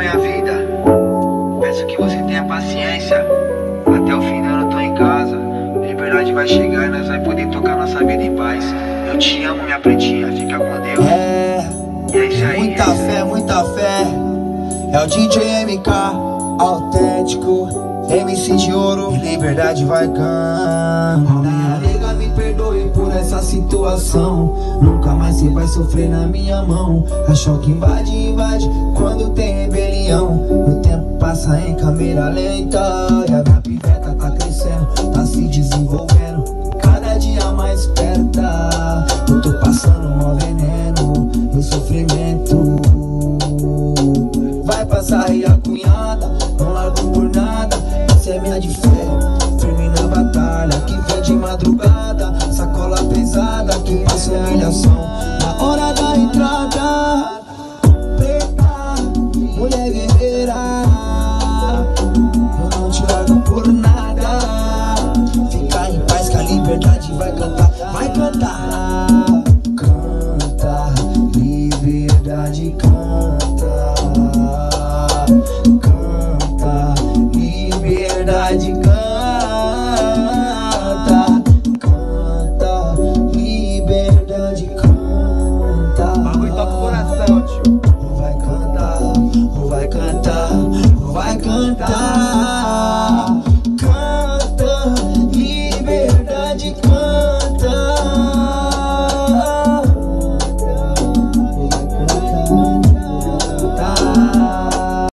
minha vida. Peço que você tenha paciência. Até o fim do ano eu tô em casa. Liberdade vai chegar e nós vai poder tocar nossa vida em paz. Eu te amo, minha pretinha. Fica com Deus. É, é isso aí. muita fé, muita fé. É o DJ MK, autêntico. MC de ouro, liberdade vai ganhar. Me perdoe por essa situação. Nunca mais você vai sofrer na minha mão. Achou que invade, invade passa em câmera lenta E a minha piveta tá crescendo, tá se desenvolvendo. Cada dia mais perto, Eu tô passando mal veneno no sofrimento. Vai passar e a cunhada, não largo por nada Essa é minha de fé, firme na batalha Que vem de madrugada, sacola pesada Que passa humilhação na hora da entrada. cidade canta, canta, liberdade canta, canta, liberdade canta. Bagulho toca o coração, tio.